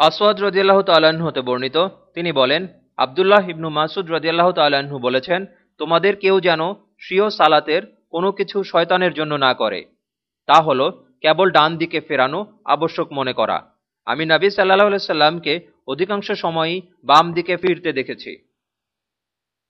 আসওয়াদ রদিয়াল্লাহ তাল্লাহ্ন হতে বর্ণিত। তিনি বলেন, আবদুল্লাহ ইবনু মাসুদ রদিয়াল্লাহ তাল্লাহ্ন বলেছেন, তোমাদের কেউ যেন স্বীয় সালাতের কোনো কিছু শয়তানের জন্য না করে। তা হল, কেবল ডান দিকে ফেরানো আবশ্যক মনে করা। আমি নবী সাল্লাহ সাল্লামকে অধিকাংশ সময়ই বাম দিকে ফিরতে দেখেছি।